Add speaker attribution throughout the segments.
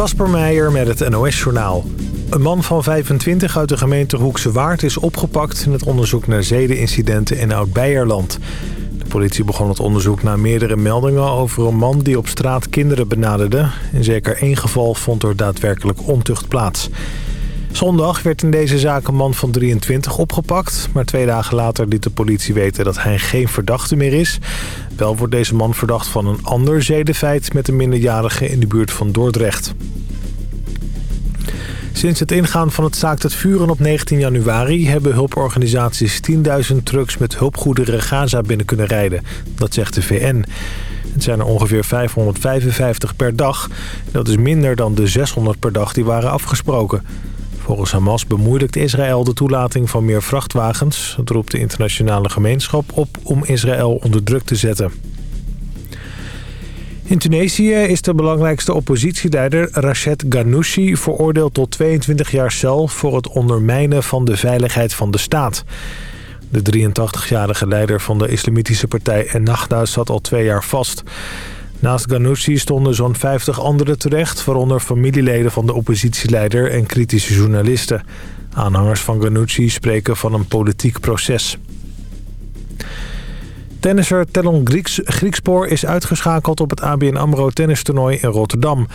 Speaker 1: Kasper Meijer met het NOS-journaal. Een man van 25 uit de gemeente Hoekse Waard is opgepakt... in het onderzoek naar zedenincidenten in Oud-Beierland. De politie begon het onderzoek na meerdere meldingen over een man... die op straat kinderen benaderde. In zeker één geval vond er daadwerkelijk ontucht plaats. Zondag werd in deze zaak een man van 23 opgepakt... maar twee dagen later liet de politie weten dat hij geen verdachte meer is. Wel wordt deze man verdacht van een ander zedenfeit... met een minderjarige in de buurt van Dordrecht. Sinds het ingaan van het staakt het vuren op 19 januari... hebben hulporganisaties 10.000 trucks met hulpgoederen Gaza binnen kunnen rijden. Dat zegt de VN. Het zijn er ongeveer 555 per dag. Dat is minder dan de 600 per dag die waren afgesproken. Volgens Hamas bemoeilijkt Israël de toelating van meer vrachtwagens. Het roept de internationale gemeenschap op om Israël onder druk te zetten. In Tunesië is de belangrijkste oppositieleider Rachet Ghannouchi veroordeeld tot 22 jaar cel voor het ondermijnen van de veiligheid van de staat. De 83-jarige leider van de islamitische partij Ennahda zat al twee jaar vast. Naast Ghanouchi stonden zo'n 50 anderen terecht... waaronder familieleden van de oppositieleider en kritische journalisten. Aanhangers van Ghanouchi spreken van een politiek proces. Tennisser Tellon Grieks, Griekspoor is uitgeschakeld op het ABN AMRO tennistoernooi in Rotterdam.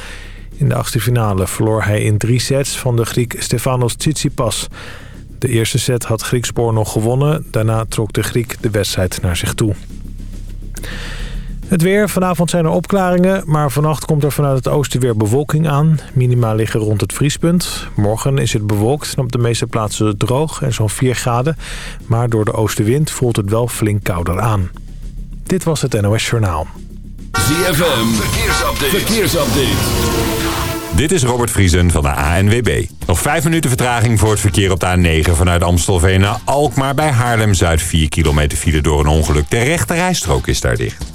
Speaker 1: In de achtste finale verloor hij in drie sets van de Griek Stefanos Tsitsipas. De eerste set had Griekspoor nog gewonnen. Daarna trok de Griek de wedstrijd naar zich toe. Het weer. Vanavond zijn er opklaringen, maar vannacht komt er vanuit het oosten weer bewolking aan. Minima liggen rond het vriespunt. Morgen is het bewolkt en op de meeste plaatsen droog en zo'n 4 graden. Maar door de oostenwind voelt het wel flink kouder aan. Dit was het NOS Journaal.
Speaker 2: ZFM. Verkeersupdate. Verkeersupdate.
Speaker 3: Dit is Robert Vriesen van de ANWB. Nog 5 minuten vertraging voor het verkeer op de A9 vanuit Amstelveen naar Alkmaar bij Haarlem-Zuid. 4 kilometer file door een ongeluk. De rechte rijstrook is daar dicht.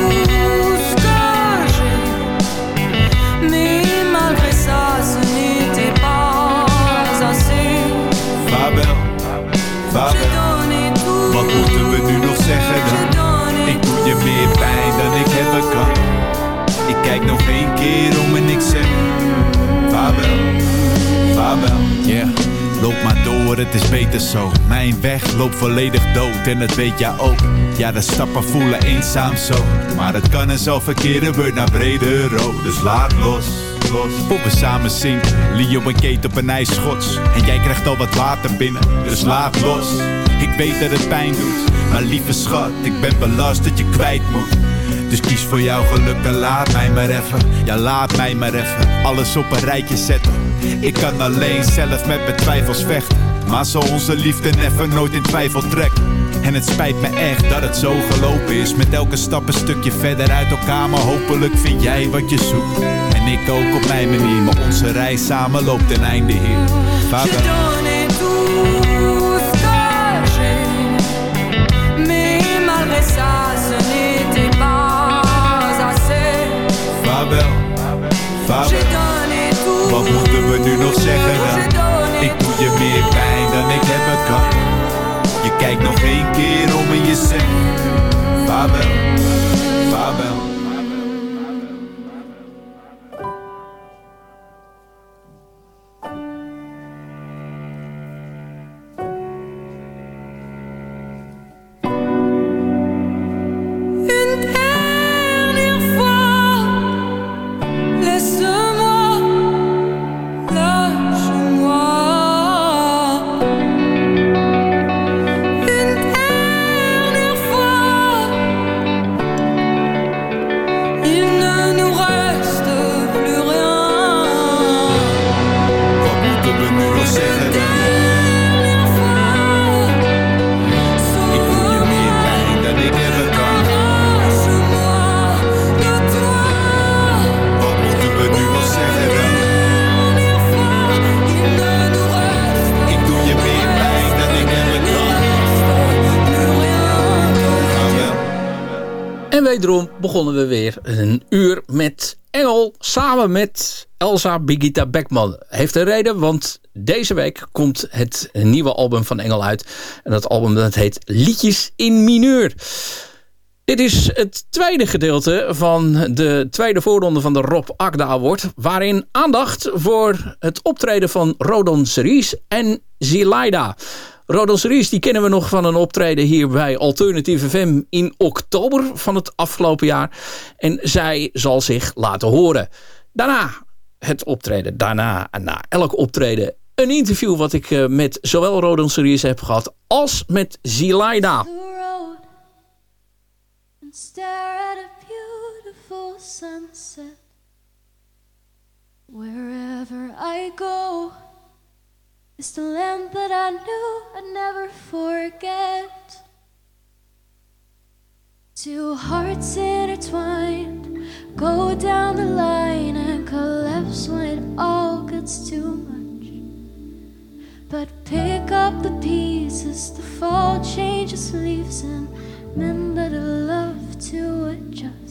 Speaker 4: Loop maar door, het is beter zo. Mijn weg loopt volledig dood en dat weet jij ook. Ja, de stappen voelen eenzaam zo. Maar het kan en zo verkeren, wordt naar brede rood. Dus laat los, los. We samen zinken. Leo en Kate op een ijsschots. En jij krijgt al wat water binnen, dus laat los. Ik weet dat het pijn doet, maar lieve schat, ik ben belast dat je kwijt moet. Dus kies voor jouw geluk en laat mij maar even. Ja, laat mij maar even alles op een rijtje zetten. Ik kan alleen zelf met mijn twijfels vechten. Maar zo onze liefde never nooit in twijfel trekt. En het spijt me echt dat het zo gelopen is. Met elke stap een stukje verder uit elkaar. Maar hopelijk vind jij wat je zoekt. En ik ook op mijn manier. Maar onze reis samen loopt ten einde hier. Vader. Kijkt nog één
Speaker 5: begonnen we weer een uur met Engel samen met Elsa Bigita Beckman. Heeft een reden, want deze week komt het nieuwe album van Engel uit. En dat album dat heet Liedjes in Mineur. Dit is het tweede gedeelte van de tweede voorronde van de Rob Agda Award... waarin aandacht voor het optreden van Rodon Series en Zilaida... Rodon Series die kennen we nog van een optreden hier bij Alternative FM in oktober van het afgelopen jaar. En zij zal zich laten horen. Daarna het optreden, daarna en na elk optreden een interview wat ik uh, met zowel Rodon Series heb gehad als met Zilaida. Wherever I go It's the land that I knew I'd never forget. Two hearts intertwined go down the line and collapse when it all gets too much. But pick up the pieces, the fall changes leaves, and men that love to adjust.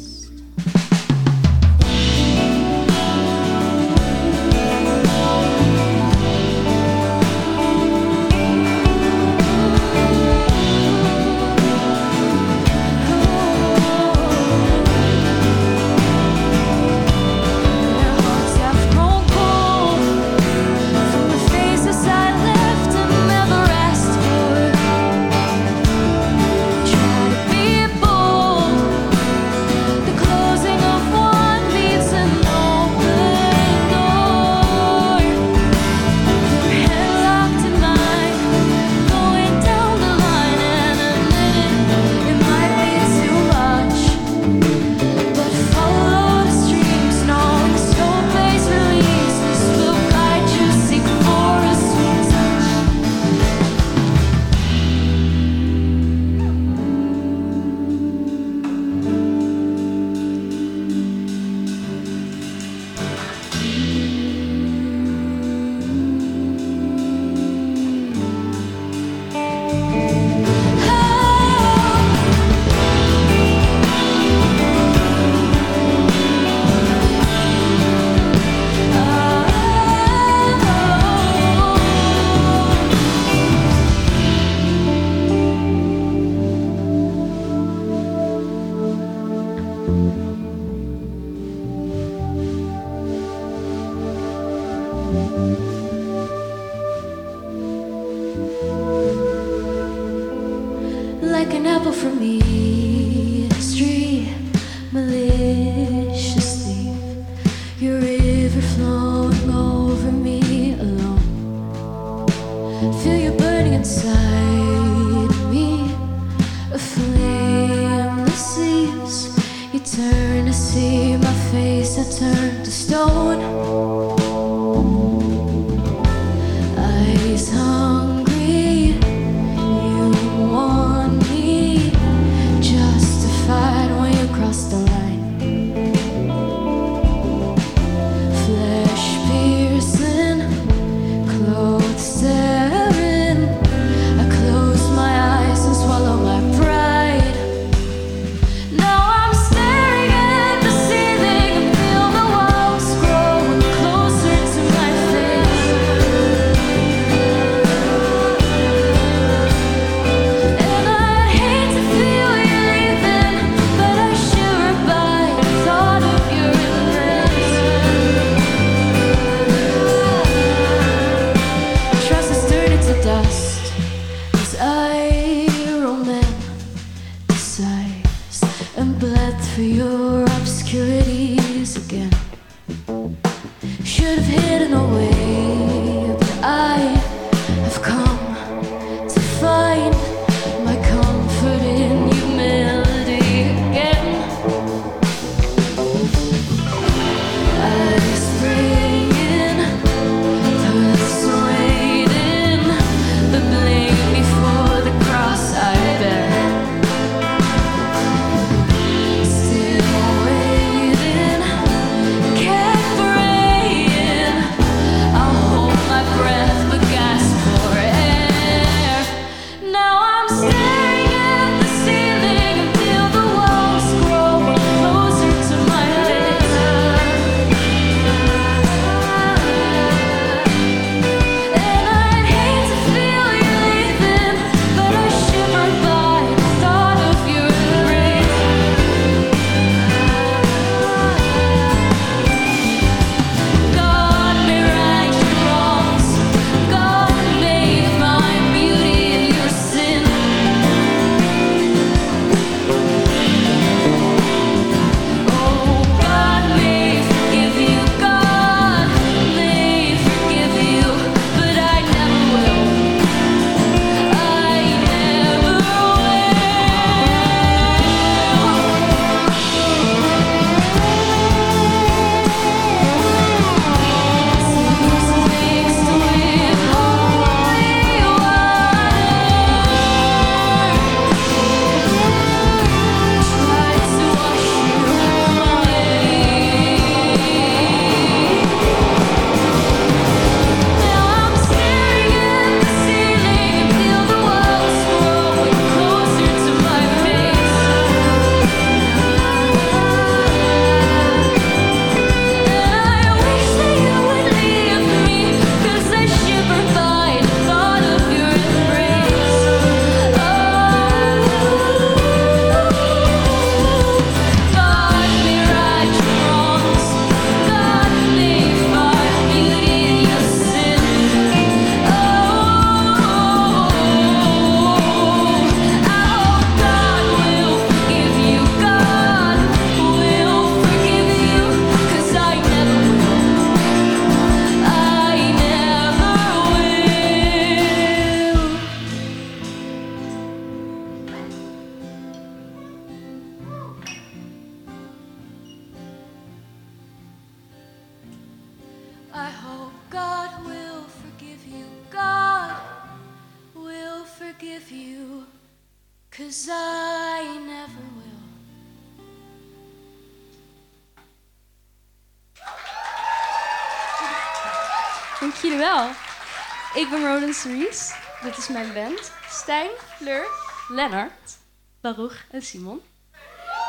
Speaker 5: Lennart, Baruch en Simon.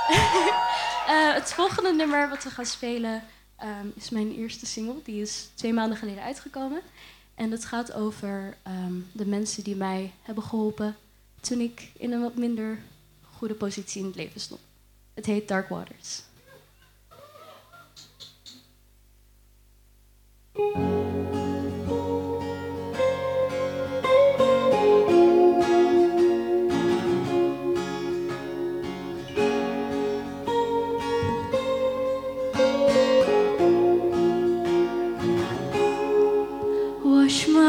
Speaker 5: uh, het volgende nummer wat we gaan spelen um, is mijn eerste single. Die is twee maanden geleden uitgekomen. En het gaat over um, de mensen die mij hebben geholpen toen ik in een wat minder goede positie in het leven stond. Het heet Dark Waters.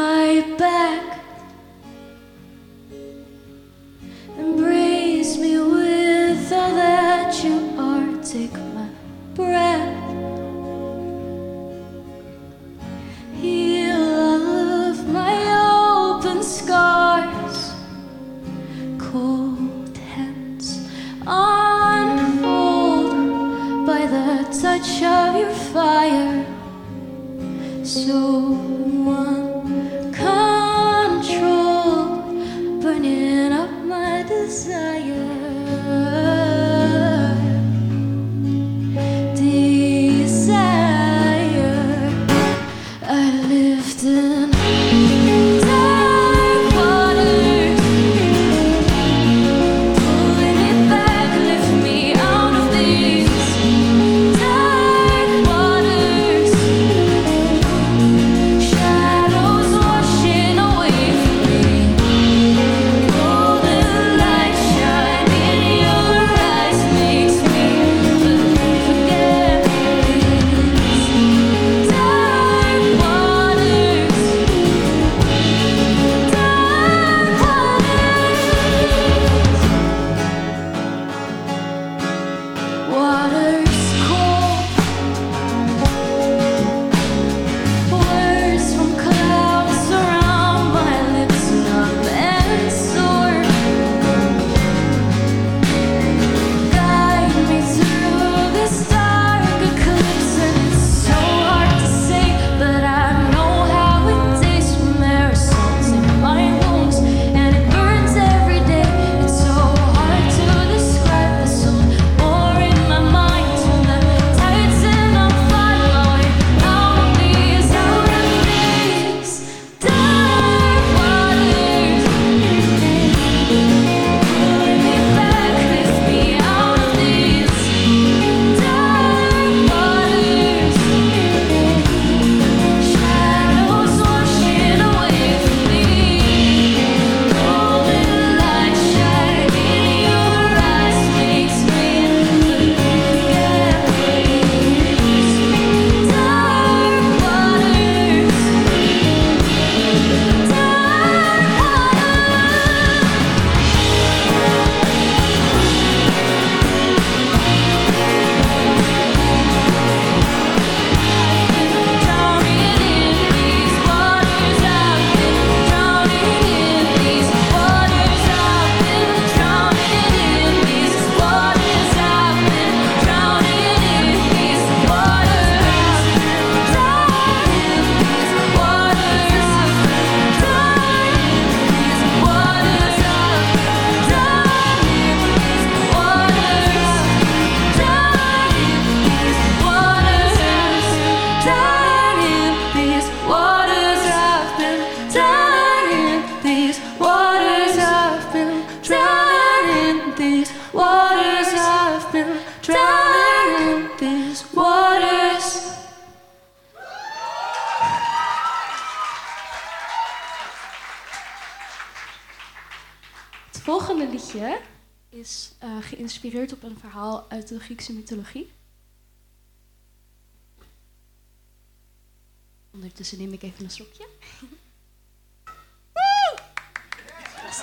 Speaker 5: my back.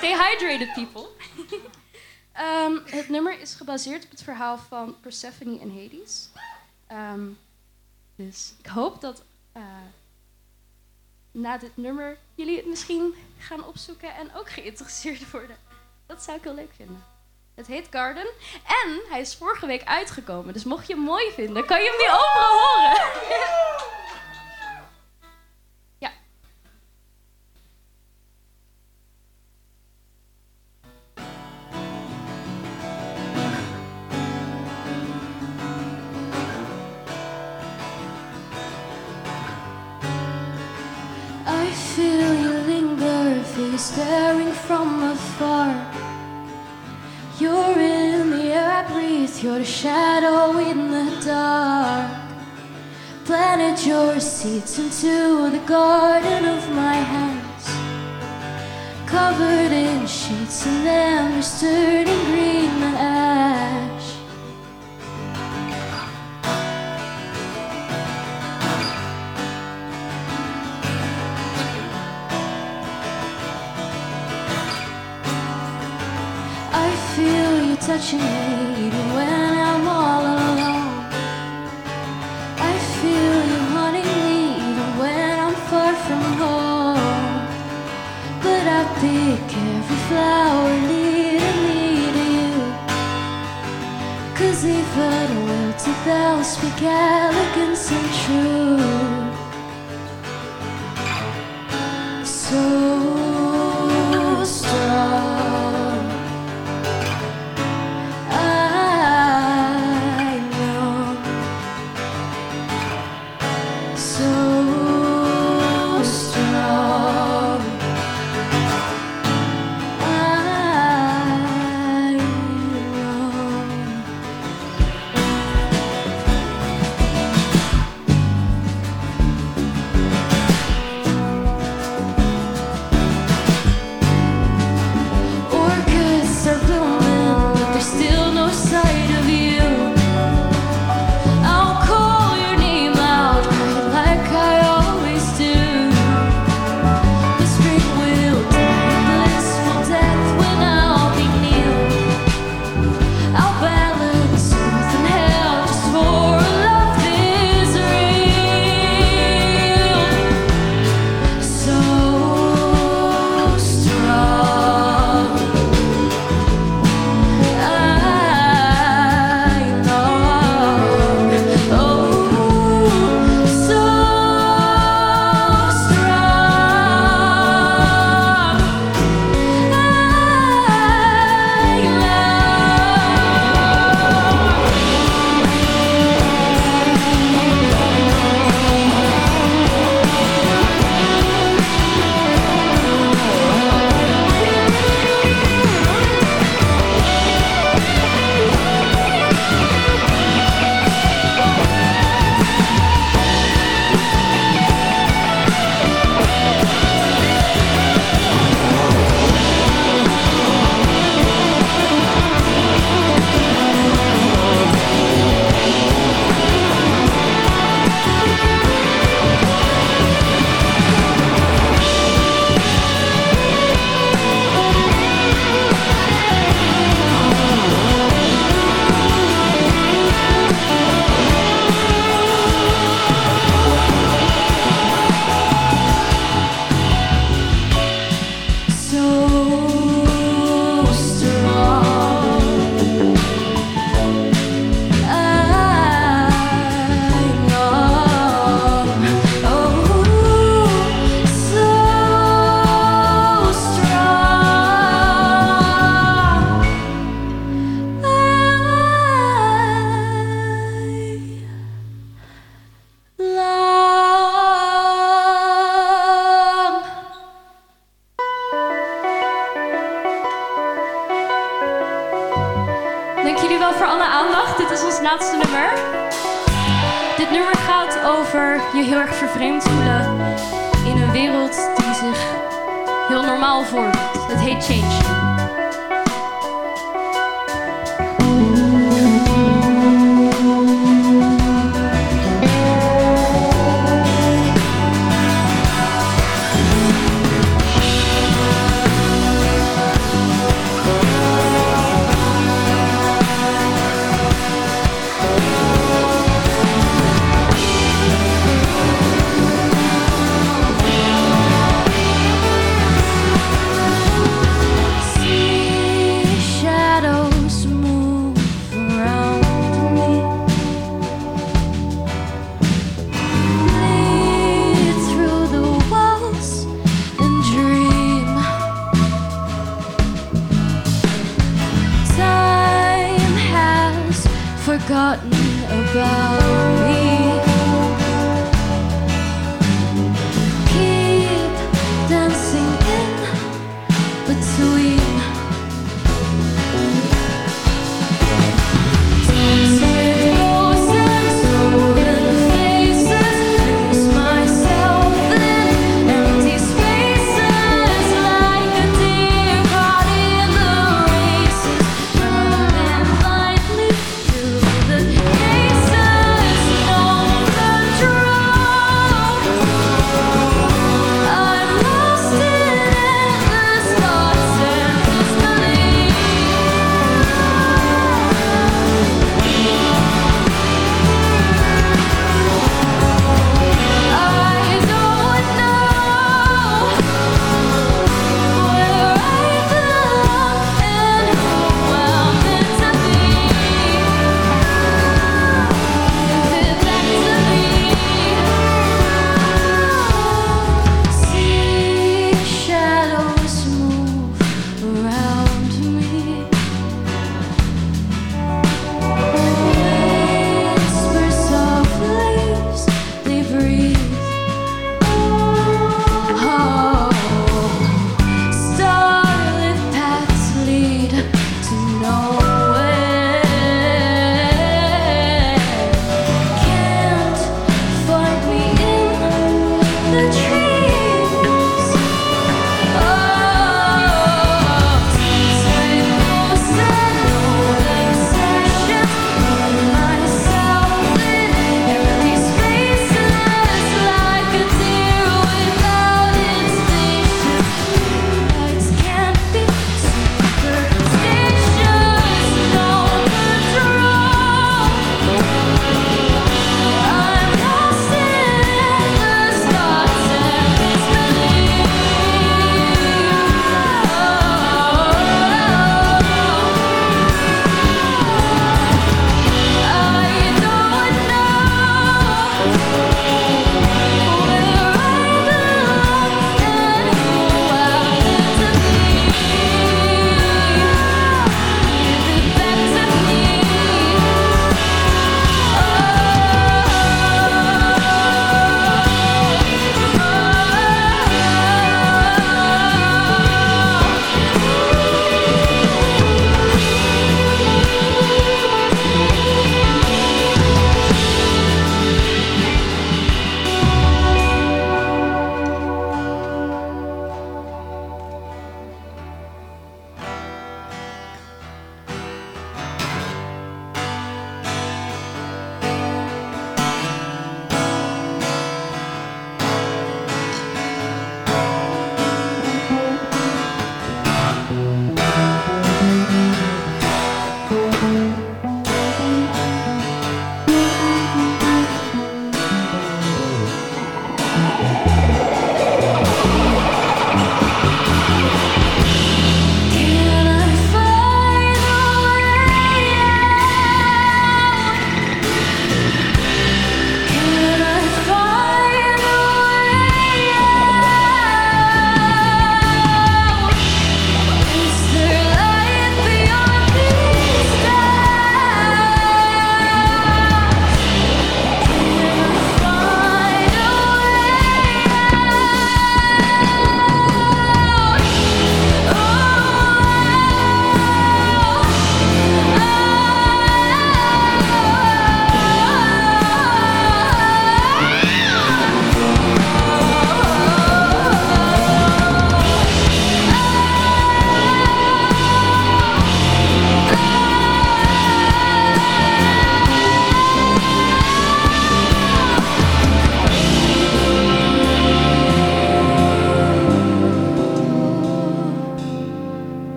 Speaker 5: Stay hydrated, people. um, het nummer is gebaseerd op het verhaal van Persephone en Hades. Um, dus ik hoop dat uh, na dit nummer jullie het misschien gaan opzoeken en ook geïnteresseerd worden. Dat zou ik heel leuk vinden. Het heet Garden en hij is vorige week uitgekomen. Dus mocht je hem mooi vinden, kan je hem nu overal horen. into the garden of my hands. Covered in sheets and embers turning green forgotten about me.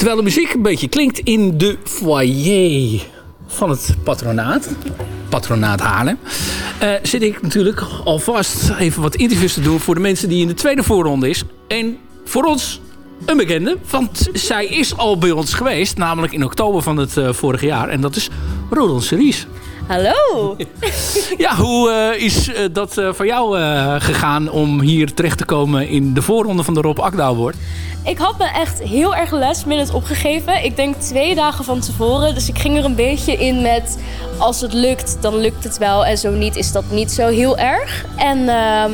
Speaker 6: Terwijl de muziek een beetje klinkt in de foyer van het patronaat. Patronaat Haarlem. Uh, zit ik natuurlijk alvast even wat interviews te doen voor de mensen die in de tweede voorronde is. En voor ons een bekende, want zij is al bij ons geweest. Namelijk in oktober van het uh, vorige jaar. En dat is Rodon Series.
Speaker 7: Hallo.
Speaker 6: ja, hoe uh, is uh, dat uh, voor jou gegaan om hier terecht te komen in de voorronde van de Rob Akda?
Speaker 7: Ik had me echt heel erg last minute opgegeven. Ik denk twee dagen van tevoren. Dus ik ging er een beetje in met... als het lukt, dan lukt het wel. En zo niet, is dat niet zo heel erg. En ehm,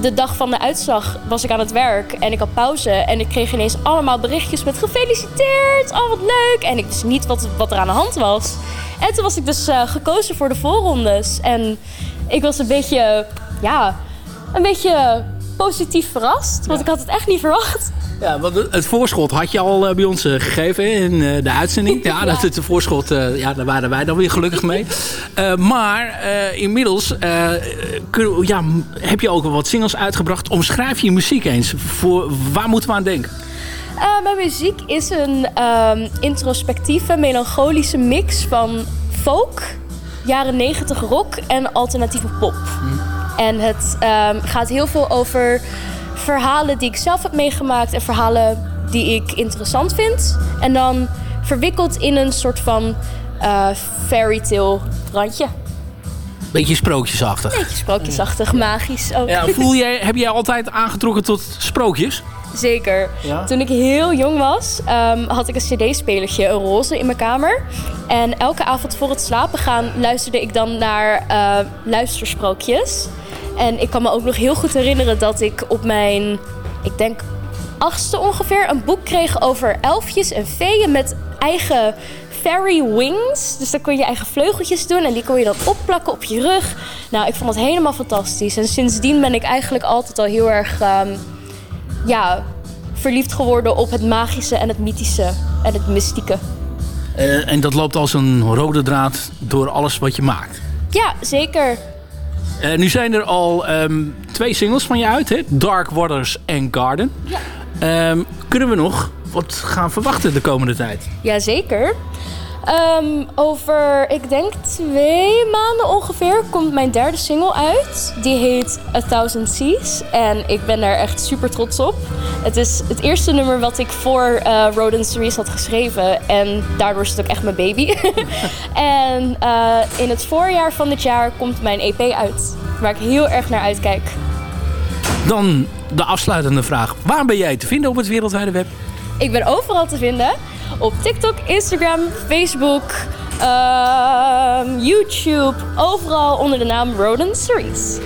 Speaker 7: de dag van de uitslag was ik aan het werk en ik had pauze. En ik kreeg ineens allemaal berichtjes met gefeliciteerd, oh wat leuk. En ik wist niet wat, wat er aan de hand was. En toen was ik dus uh, gekozen voor de voorrondes. En ik was een beetje, ja, een beetje positief verrast. Want ik had het echt niet verwacht.
Speaker 6: Ja, want het voorschot had je al uh, bij ons uh, gegeven in uh, de uitzending. Ja. Dat het voorschot, ja, daar waren wij dan weer gelukkig mee. maar inmiddels kun, ja, heb je ook wat singles uitgebracht. Omschrijf je muziek eens. Voor, waar moeten we aan denken?
Speaker 7: mijn muziek is een um, introspectieve, melancholische mix van folk, jaren 90 rock en alternatieve pop. Hmm. En het um, gaat heel veel over verhalen die ik zelf heb meegemaakt en verhalen die ik interessant vind. En dan verwikkeld in een soort van uh, fairy tale randje.
Speaker 6: Beetje sprookjesachtig.
Speaker 7: Beetje sprookjesachtig, magisch ook.
Speaker 6: Ja, voel jij, heb jij altijd aangetrokken tot sprookjes?
Speaker 7: Zeker. Ja? Toen ik heel jong was, um, had ik een cd-spelertje, een roze, in mijn kamer. En elke avond voor het slapen gaan luisterde ik dan naar uh, luistersprookjes. En ik kan me ook nog heel goed herinneren dat ik op mijn, ik denk achtste ongeveer, een boek kreeg over elfjes en feeën met eigen fairy wings. Dus dan kon je eigen vleugeltjes doen en die kon je dan opplakken op je rug. Nou, ik vond dat helemaal fantastisch. En sindsdien ben ik eigenlijk altijd al heel erg um, ja, verliefd geworden op het magische en het mythische en het mystieke.
Speaker 6: Uh, en dat loopt als een rode draad door alles wat je maakt.
Speaker 7: Ja, zeker.
Speaker 6: Uh, nu zijn er al um, twee singles van je uit, hè? Dark Waters en Garden. Ja. Um, kunnen we nog wat gaan verwachten de komende tijd?
Speaker 7: Jazeker. Um, over, ik denk twee maanden ongeveer, komt mijn derde single uit. Die heet A Thousand Seas. En ik ben daar echt super trots op. Het is het eerste nummer wat ik voor uh, Rodent Series had geschreven. En daardoor is het ook echt mijn baby. en uh, in het voorjaar van dit jaar komt mijn EP uit. Waar ik heel erg naar uitkijk.
Speaker 6: Dan de afsluitende vraag. Waar ben jij te vinden op het wereldwijde web?
Speaker 7: Ik ben overal te vinden op TikTok, Instagram, Facebook, uh, YouTube. Overal onder de naam Rodent Series.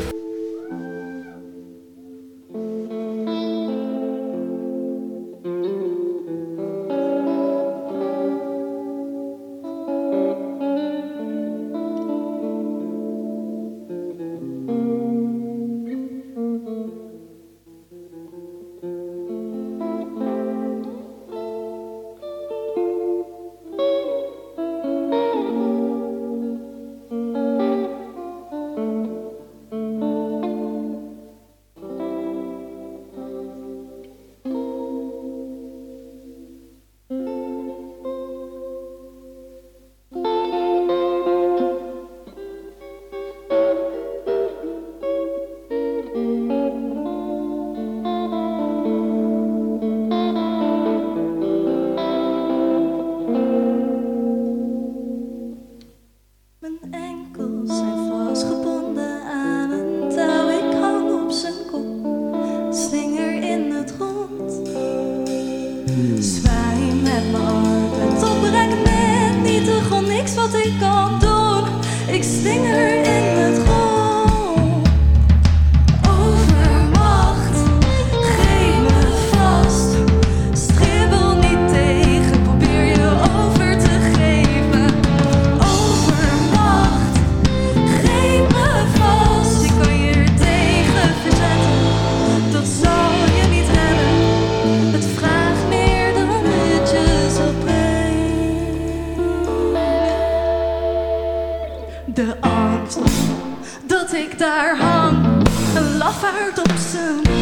Speaker 8: De angst dat ik daar hang, een lafaard op zijn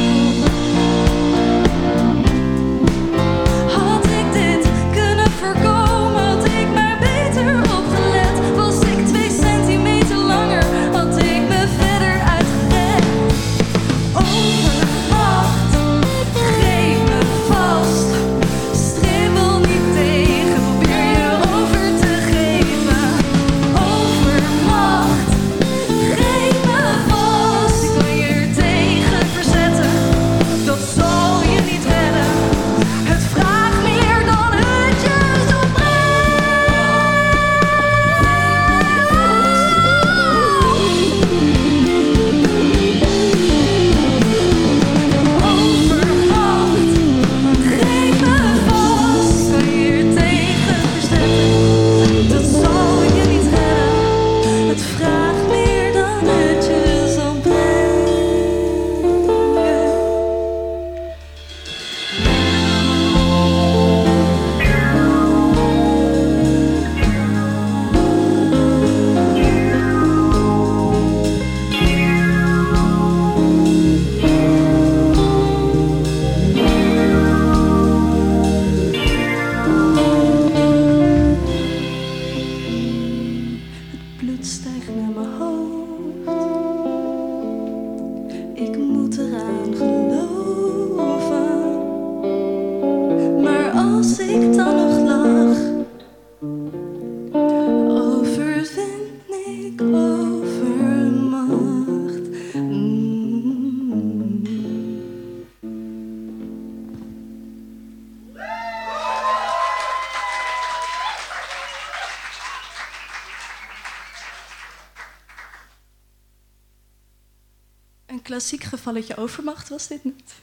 Speaker 8: klassiek gevalletje overmacht was dit niet.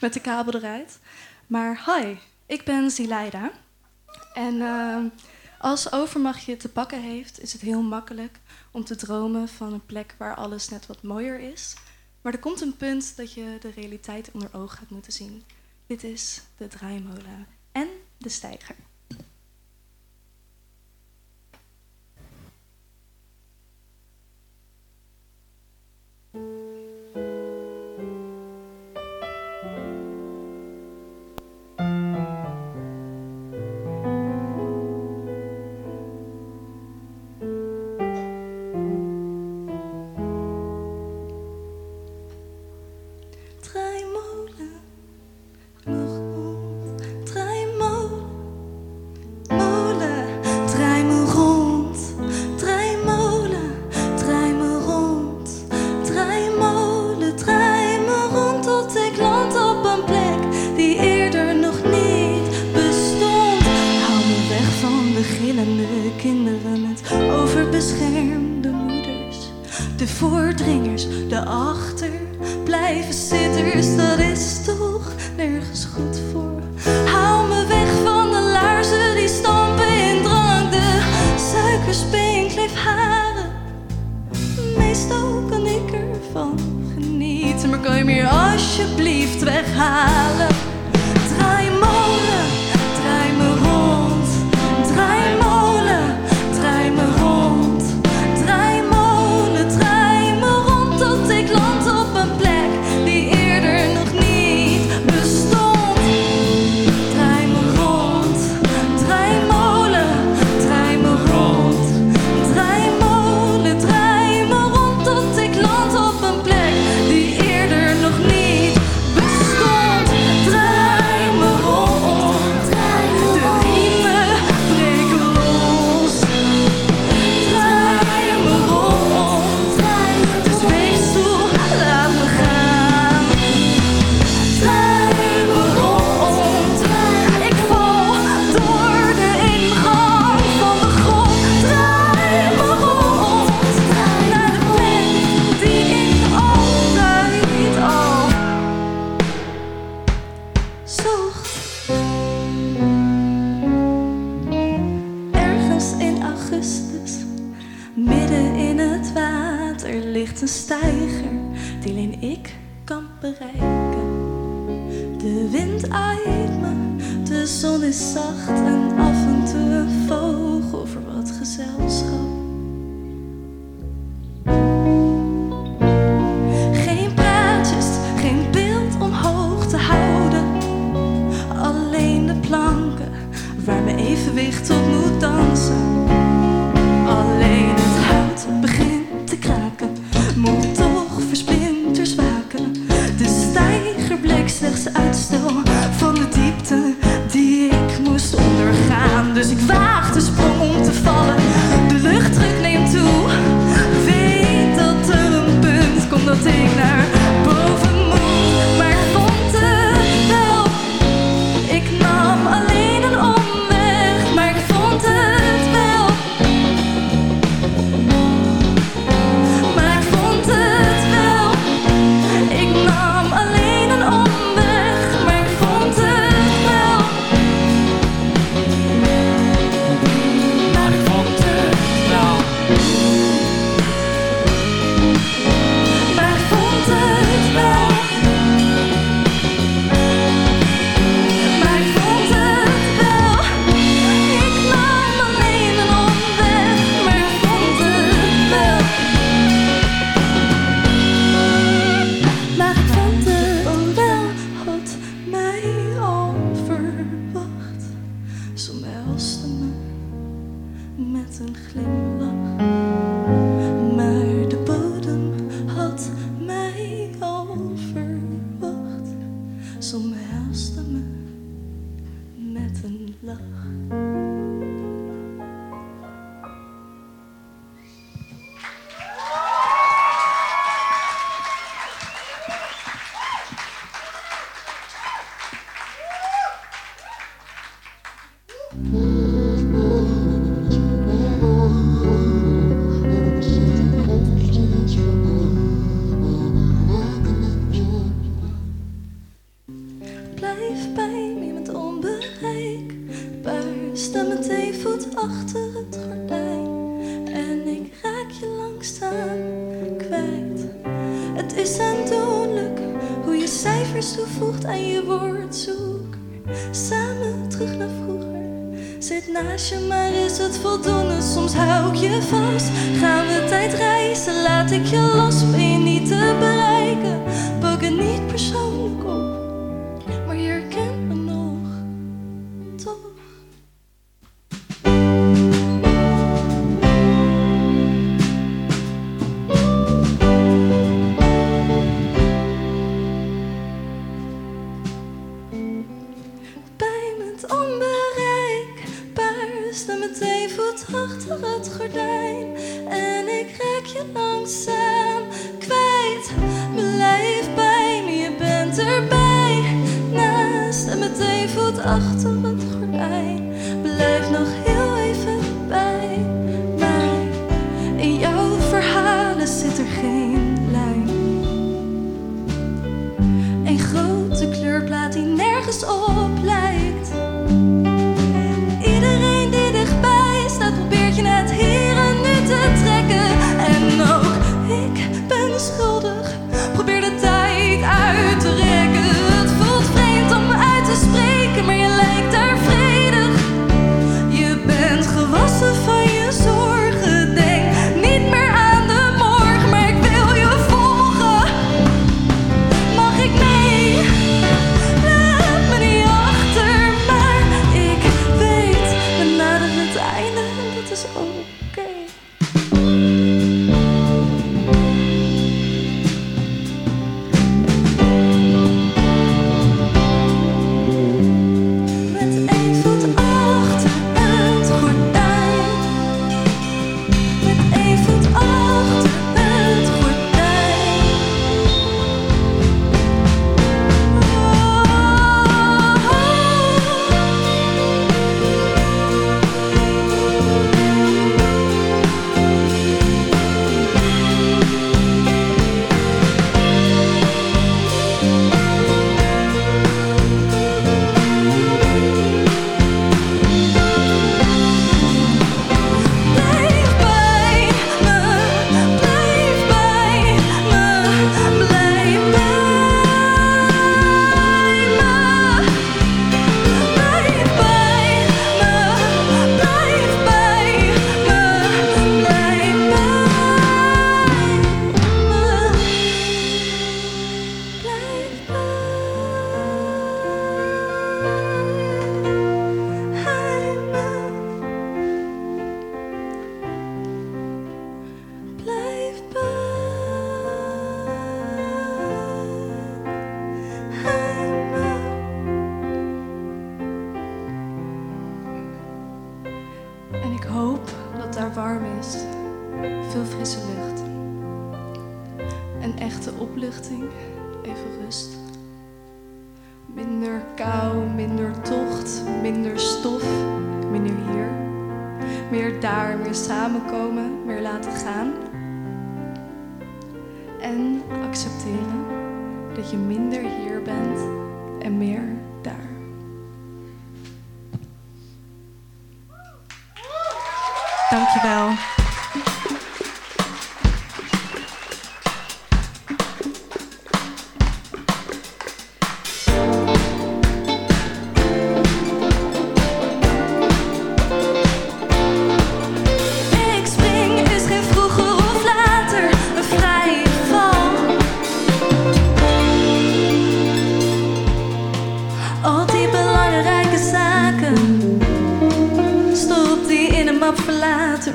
Speaker 8: Met de kabel eruit. Maar hi, ik ben Zileida. En uh, als overmacht je te pakken heeft, is het heel makkelijk om te dromen van een plek waar alles net wat mooier is. Maar er komt een punt dat je de realiteit onder ogen gaat moeten zien. Dit is de draaimolen en de steiger.
Speaker 9: soms hou ik je vast. Gaan we tijd reizen, laat ik je los, ben je niet te bereiken. Pak het
Speaker 8: niet persoonlijk op, maar je herkent me nog, toch?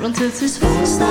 Speaker 8: want het is woensdag.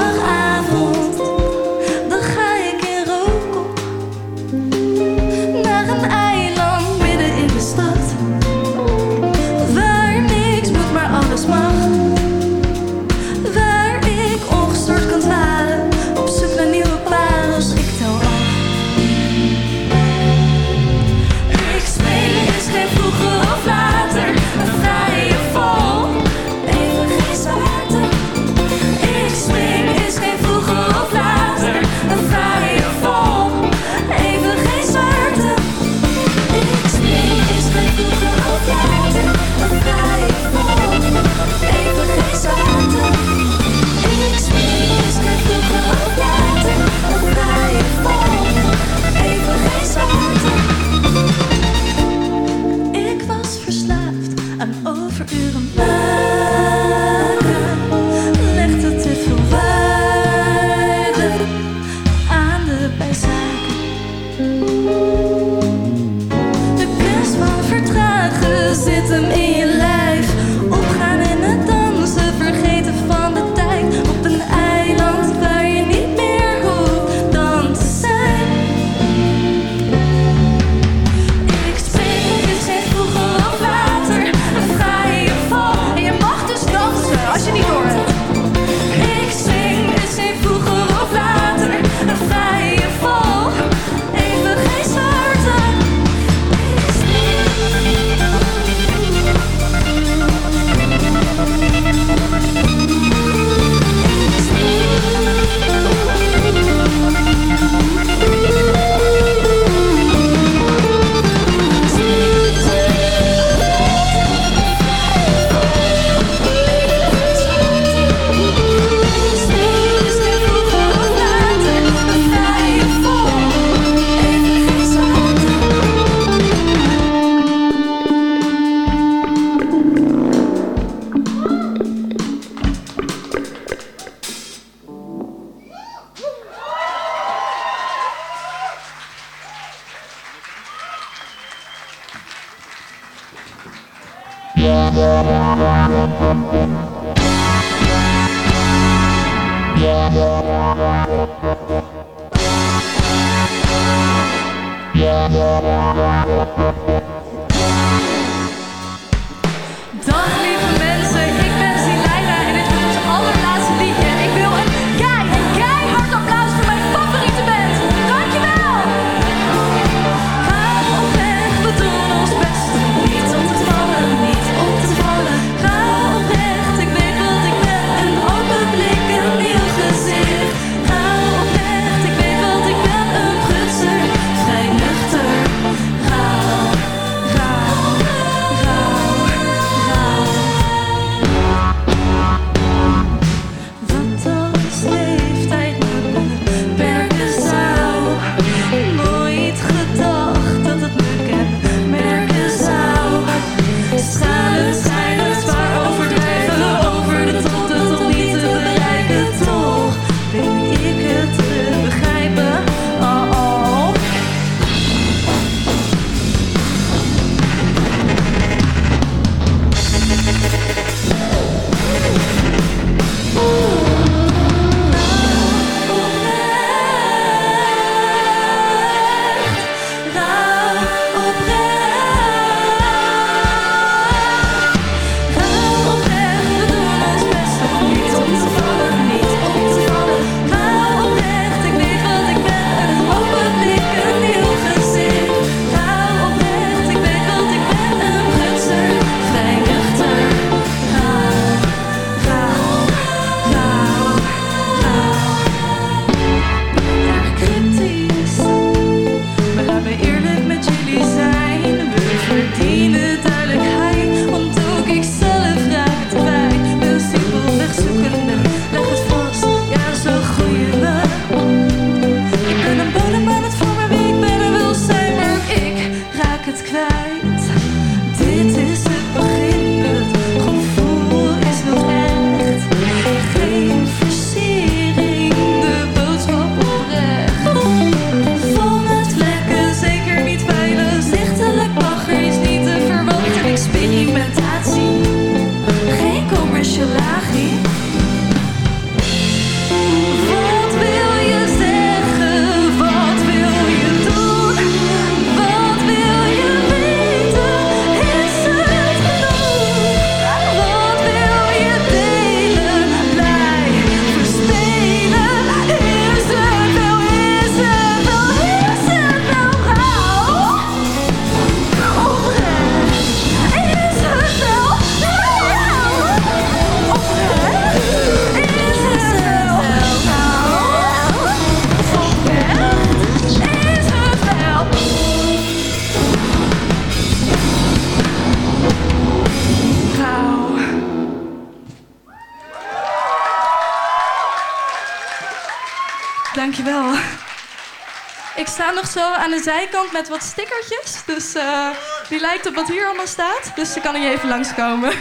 Speaker 8: Aan de zijkant met wat stickertjes. Dus uh, die lijkt op wat hier allemaal staat. Dus dan kan je even langskomen.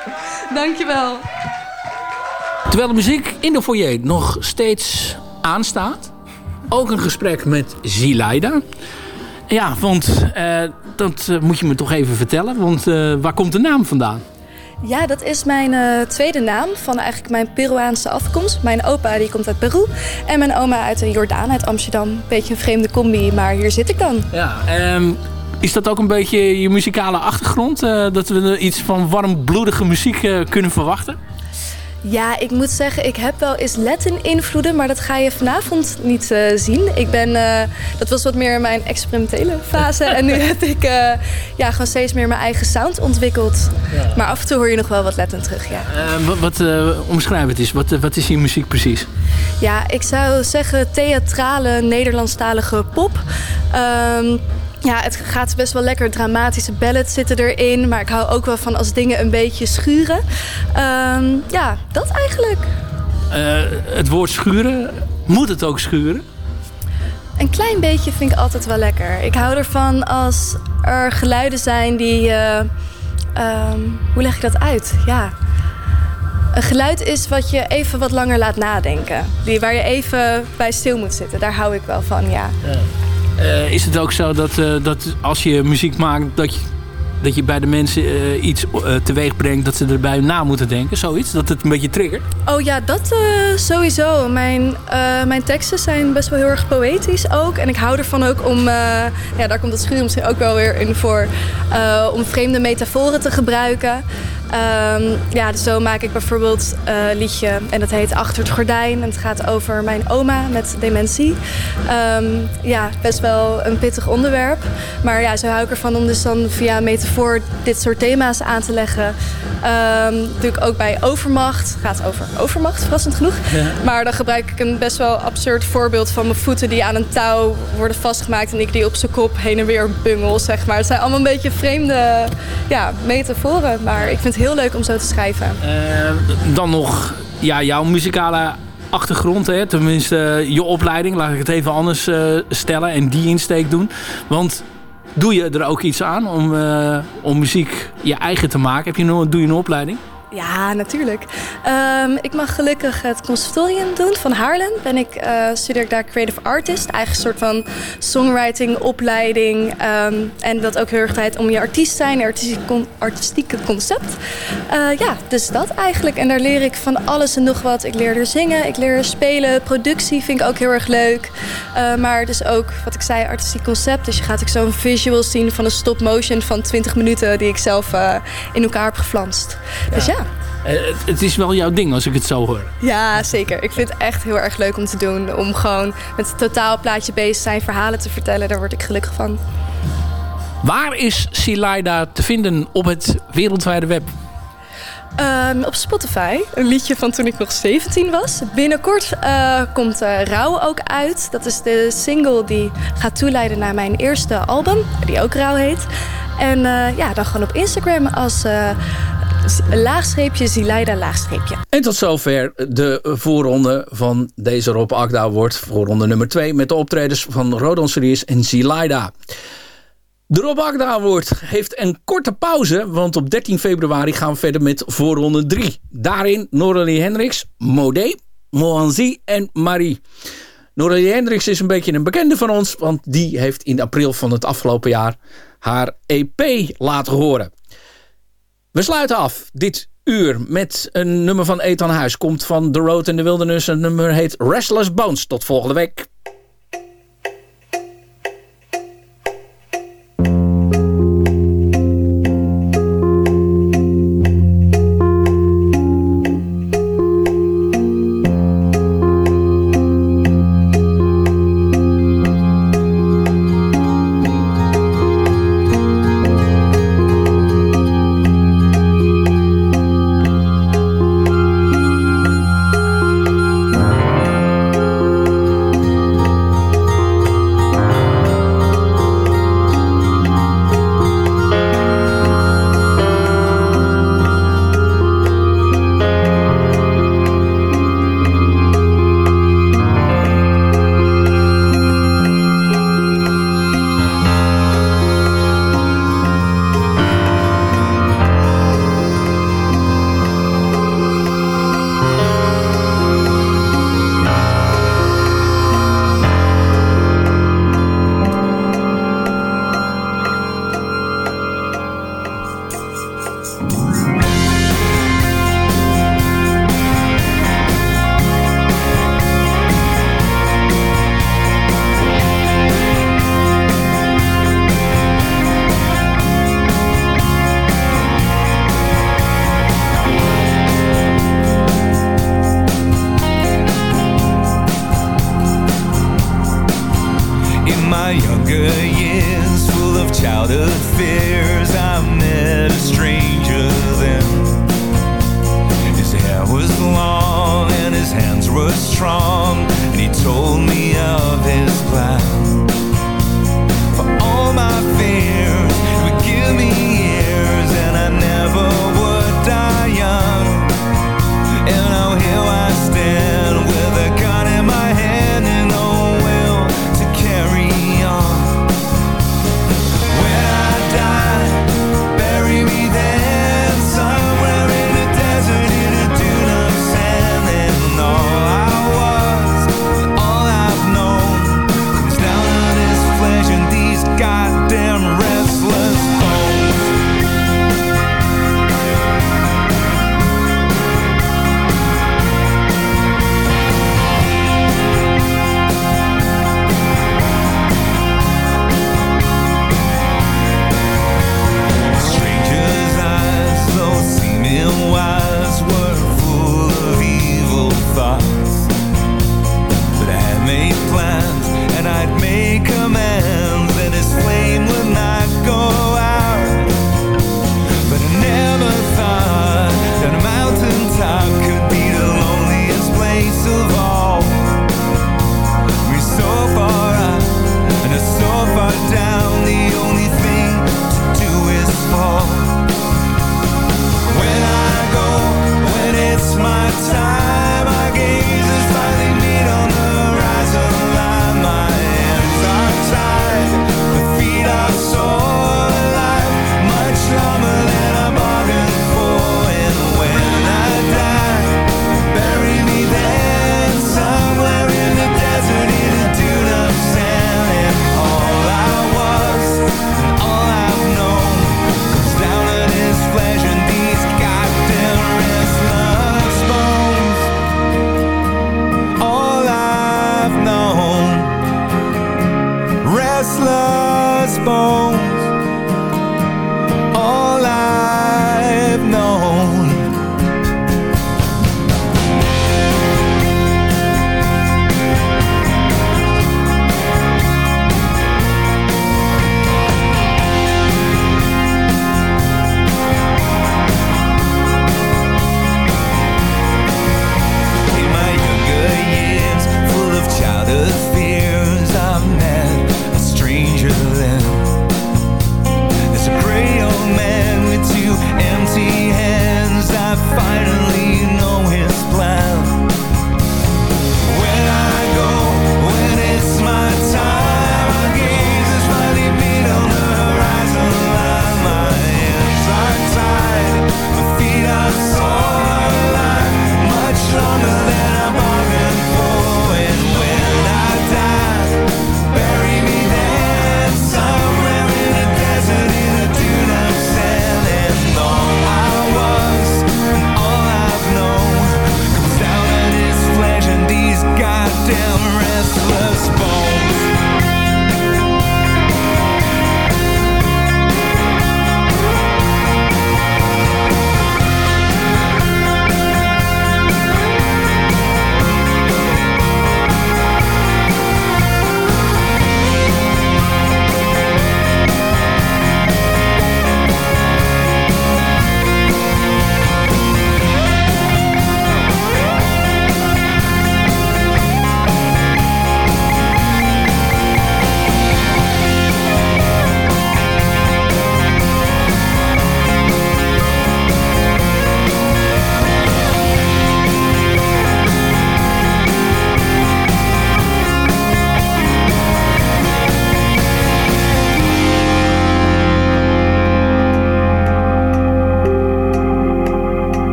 Speaker 8: Dankjewel.
Speaker 6: Terwijl de muziek in de foyer nog steeds aanstaat. Ook een gesprek met Zilaida. Ja, want uh, dat uh, moet je me toch even vertellen. Want waar komt de naam vandaan?
Speaker 8: Ja, dat is mijn uh, tweede naam van eigenlijk mijn Peruaanse afkomst. Mijn opa die komt uit Peru en mijn oma uit de Jordaan, uit Amsterdam. Beetje een vreemde combi, maar hier zit ik dan.
Speaker 6: Ja, um, is dat ook een beetje je muzikale achtergrond? Uh, dat we iets van warmbloedige muziek uh, kunnen verwachten?
Speaker 8: Ja, ik moet zeggen, ik heb wel eens Latin-invloeden, maar dat ga je vanavond niet uh, zien. Ik ben, uh, dat was wat meer mijn experimentele fase. en nu heb ik uh, ja, gewoon steeds meer mijn eigen sound ontwikkeld. Ja. Maar af en toe hoor je nog wel wat Latin terug, ja.
Speaker 6: wat, omschrijf het eens, wat, wat is je muziek precies?
Speaker 8: Ja, ik zou zeggen theatrale, Nederlandstalige pop. Um, ja, het gaat best wel lekker. Dramatische ballads zitten erin. Maar ik hou ook wel van als dingen een beetje schuren. Um, ja, dat eigenlijk.
Speaker 6: Uh, het woord schuren, moet het ook schuren?
Speaker 8: Een klein beetje vind ik altijd wel lekker. Ik hou ervan als er geluiden zijn die... Uh, um, hoe leg ik dat uit? Ja... Een geluid is wat je even wat langer laat nadenken. Die, waar je even bij stil moet zitten. Daar hou ik wel van, ja. ja.
Speaker 6: Uh, is het ook zo dat, uh, dat als je muziek maakt, dat je dat je bij de mensen uh, iets teweeg brengt dat ze erbij na moeten denken? Zoiets? Dat het een beetje triggert?
Speaker 8: Oh ja, dat sowieso. Mijn, mijn teksten zijn best wel heel erg poëtisch ook. En ik hou ervan ook om, ja, daar komt het schuur misschien ook wel weer in voor, om vreemde metaforen te gebruiken. Um, ja, dus zo maak ik bijvoorbeeld een liedje en dat heet Achter het Gordijn. En het gaat over mijn oma met dementie. Um, ja, best wel een pittig onderwerp. Maar ja, zo hou ik ervan om dus dan via metafoor dit soort thema's aan te leggen. Um, doe ik ook bij overmacht. Het gaat over overmacht, verrassend genoeg. Maar dan gebruik ik een best wel absurd voorbeeld van mijn voeten die aan een touw worden vastgemaakt. En ik die op zijn kop heen en weer bungel, zeg maar. Het zijn allemaal een beetje vreemde ja, metaforen. Maar ik vind het heel leuk om zo te schrijven.
Speaker 6: Uh, dan nog ja, jouw muzikale achtergrond, hè? tenminste je opleiding, laat ik het even anders uh, stellen en die insteek doen. Want doe je er ook iets aan om, om muziek je eigen te maken? Heb je doe je een opleiding?
Speaker 8: Ja, natuurlijk. Um, ik mag gelukkig het conservatorium doen van Haarlem. Ben ik, uh, studeer ik daar creative artist. Een soort van songwriting opleiding. Um, en dat ook heel erg tijd om je artiest te zijn, artistieke, artistieke concept. Uh, ja, dus dat eigenlijk. En daar leer ik van alles en nog wat. Ik leer er zingen, ik leer er spelen. Productie vind ik ook heel erg leuk. Uh, maar dus ook, wat ik zei, artistiek concept. Dus je gaat ook zo'n visual zien van een stop motion van 20 minuten die ik zelf in elkaar heb geflanst. Ja. Dus ja.
Speaker 6: Uh, het is wel jouw ding als ik het zo hoor.
Speaker 8: Ja, zeker. Ik vind het echt heel erg leuk om te doen. Om gewoon met het totaalplaatje bezig te zijn, verhalen te vertellen. Daar word ik gelukkig van.
Speaker 6: Waar is Silaida te vinden op het wereldwijde web?
Speaker 8: Um, op Spotify. Een liedje van toen ik nog 17 was. Binnenkort uh, komt uh, Rauw ook uit. Dat is de single die gaat toeleiden naar mijn eerste album. Die ook Rauw heet. En uh, ja, dan gewoon op Instagram als laagstreepje Zileida laagstreepje.
Speaker 6: En tot zover de voorronde van deze Rob Akda wordt voorronde nummer 2 met de optredens van Rodon Series en Zileida. De Rob Agda wordt heeft een korte pauze, want op 13 februari gaan we verder met voorronde 3. Daarin Noralie Hendricks, Modé, Moanzi en Marie. Noralie Hendricks is een beetje een bekende van ons, want die heeft in april van het afgelopen jaar haar EP laten horen. We sluiten af dit uur met een nummer van Ethan Huis. Komt van The Road in the Wilderness. Een nummer heet Restless Bones. Tot volgende week.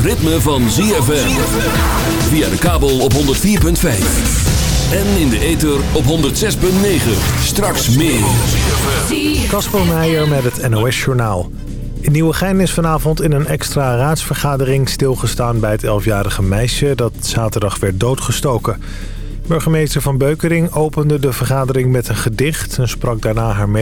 Speaker 2: Ritme van ZFM. Via de kabel op 104.5. En in de ether op 106.9. Straks meer.
Speaker 1: Kasper Meijer met het NOS-journaal. In Nieuwegein is vanavond in een extra raadsvergadering stilgestaan bij het 11-jarige meisje dat zaterdag werd doodgestoken. Burgemeester Van Beukering opende de vergadering met een gedicht en sprak daarna haar mede